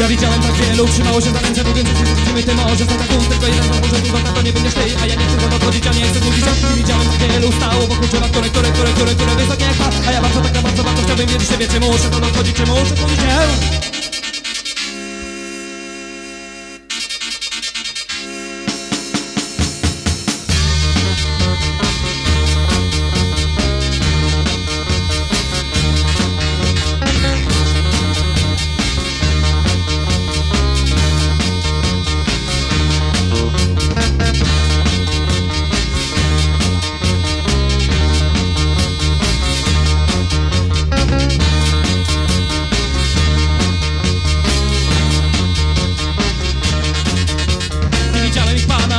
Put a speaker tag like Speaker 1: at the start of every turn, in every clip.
Speaker 1: Ja widziałem tak wielu, trzymało się za ręce Mówiąc, że się widzimy, ty możesz za taką Tylko jeden z może dużo, to nie będziesz ty A ja nie chcę za to chodzić, a nie chcę złudzić I widziałem tak wielu, stało wokół drzewa Które, które, które, które, które wysokie jak A ja bardzo, tak, bardzo, bardzo chciałbym wiedzieć siebie Czy muszę to dochodzić, czy muszę się Nie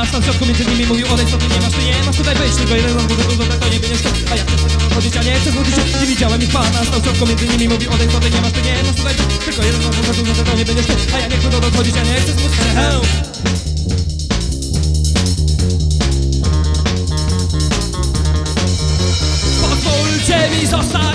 Speaker 1: pana, stał w środku między nimi mówił odejdź, ty nie masz, ty nie masz tutaj być Tylko jeden z dużo, dużo, to nie będziesz ty A ja chcę chodzić, a nie chcę się Nie widziałem ich pana, stał w środku między nimi mówił odejdź, ty nie masz, ty nie masz tutaj być Tylko jeden z dużo, dużo, to nie będziesz ty A ja nie chcę to chodzić, a nie chcę złudzić się. Help! Pozwólcie mi zostać